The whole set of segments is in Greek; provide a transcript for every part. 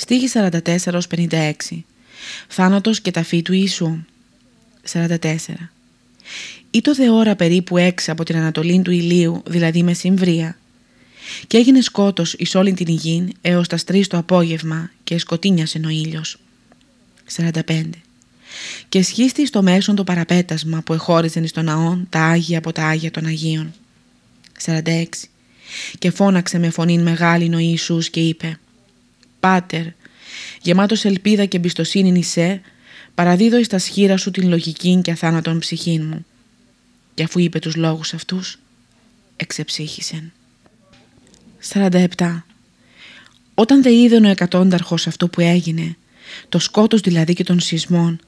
Στίγη 44-56 Θάνατος και ταφή του Ιησού 44 Ήτο δε ώρα περίπου έξω από την ανατολή του ηλίου, δηλαδή μεσημβρία. Και έγινε σκότος εις όλη την υγιήν έως τας τρεις το απόγευμα και σκοτίνιασε ο ήλιος. 45 και σχίστη στο μέσον το παραπέτασμα που εχώριζεν εις τον ναόν τα Άγια από τα Άγια των Αγίων. 46. Και φώναξε με φωνήν μεγάλη ο Ιησούς και είπε «Πάτερ, γεμάτος ελπίδα και εμπιστοσύνη σε, παραδίδω εις τα σχήρα σου την λογική και αθάνατον ψυχήν μου». Και αφού είπε τους λόγους αυτούς, εξεψύχησεν. 47. Όταν δε είδε ο εκατόνταρχος αυτό που έγινε, το σκότος δηλαδή και των σεισμών,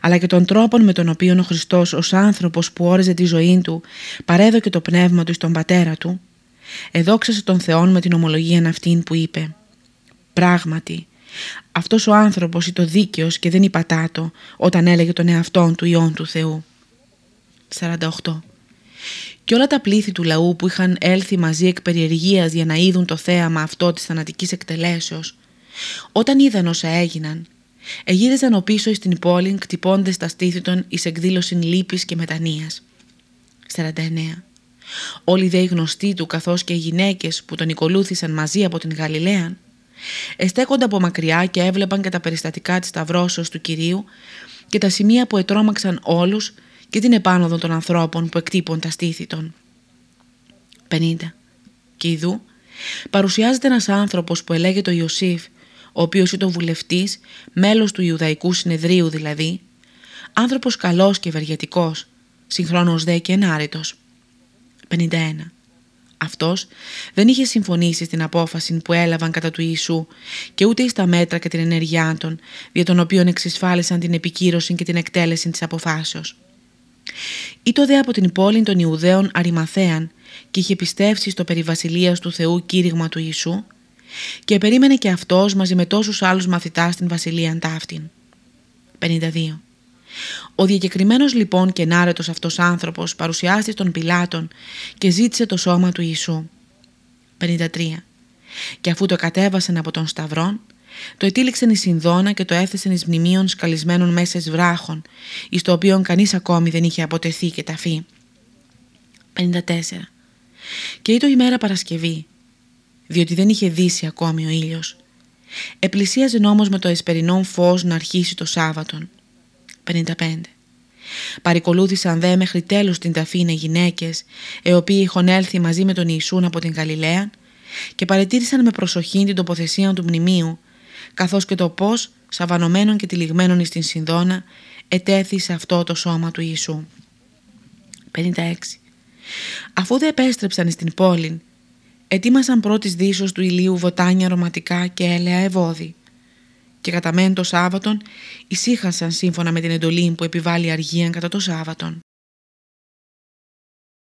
αλλά και των τρόπων με τον οποίο ο Χριστός ως άνθρωπος που όριζε τη ζωή του παρέδωκε το πνεύμα του στον πατέρα του, εδόξασε τον Θεόν με την ομολογία αυτήν που είπε «Πράγματι, αυτός ο άνθρωπος ήταν δίκαιος και δεν υπατάτο όταν έλεγε τον εαυτόν του Υιόν του Θεού». 48. Και όλα τα πλήθη του λαού που είχαν έλθει μαζί εκ περιεργίας για να είδουν το θέαμα αυτό της θανατικής εκτελέσεως, όταν είδαν όσα έγιναν, Εγύριζαν ο πίσω στην πόλη, κτυπώντε τα στήθη των εις εκδήλωση λύπης και μετανία. 49. Όλοι δε οι γνωστοί του καθώς και οι γυναίκες που τον οικολούθησαν μαζί από την Γαλιλαία, εστέκονται από μακριά και έβλεπαν και τα περιστατικά της σταυρώσεως του Κυρίου και τα σημεία που ετρώμαξαν όλους και την επάνωδο των ανθρώπων που εκτύπων τα στήθη των. 50. Και ειδού παρουσιάζεται ένας άνθρωπος που ελέγεται ο Ιωσήφ ο οποίος ήταν βουλευτής, μέλος του Ιουδαϊκού Συνεδρίου δηλαδή, άνθρωπος καλός και ευεργετικός, συγχρόνως δε και ενάρετος. 51. Αυτός δεν είχε συμφωνήσει στην απόφαση που έλαβαν κατά του Ιησού και ούτε στα μέτρα και την ενέργειά των, δια των οποίων εξισφάλισαν την επικύρωση και την εκτέλεση της αποφάσεως. Ήτο δε από την πόλη των Ιουδαίων Αριμαθέαν και είχε πιστεύσει στο περιβασιλείας του Θεού κήρυγμα του Ιησού και περίμενε και αυτός μαζί με τόσους άλλους μαθητάς στην βασιλεία ταύτην. 52. Ο διακεκριμένος λοιπόν και νάρετος αυτός άνθρωπος παρουσιάστηκε των Πιλάτων και ζήτησε το σώμα του Ιησού. 53. Και αφού το κατέβασαν από τον Σταυρόν, το ετήληξαν η Συνδόνα και το έθεσαν εις μνημείων σκαλισμένων μέσα εις βράχων, εις το οποίο κανείς ακόμη δεν είχε αποτεθεί και ταφεί. 54. Και ήτο ημέρα Παρασκευή διότι δεν είχε δύσει ακόμη ο ήλιος. Επλησίαζε όμως με το εσπερινό φως να αρχίσει το Σάββατον. 55. Παρικολούθησαν δε μέχρι τέλους την ταφήνα γυναίκες, οι οποίοι είχαν έλθει μαζί με τον Ιησούν από την Γαλιλαία και παρετήρησαν με προσοχή την τοποθεσία του μνημείου, καθώς και το πώς, σαβανωμένων και τυλιγμένων στην Συνδόνα, ετέθη σε αυτό το σώμα του Ιησού. 56. Αφού δεν επέστρεψαν στην πόλη, ετοίμασαν πρώτης δύσος του ηλίου βοτάνια αρωματικά και έλαια ευώδη και κατά μεν το Σάββατον ησύχασαν σύμφωνα με την εντολή που επιβάλλει αργίαν κατά το Σάββατον.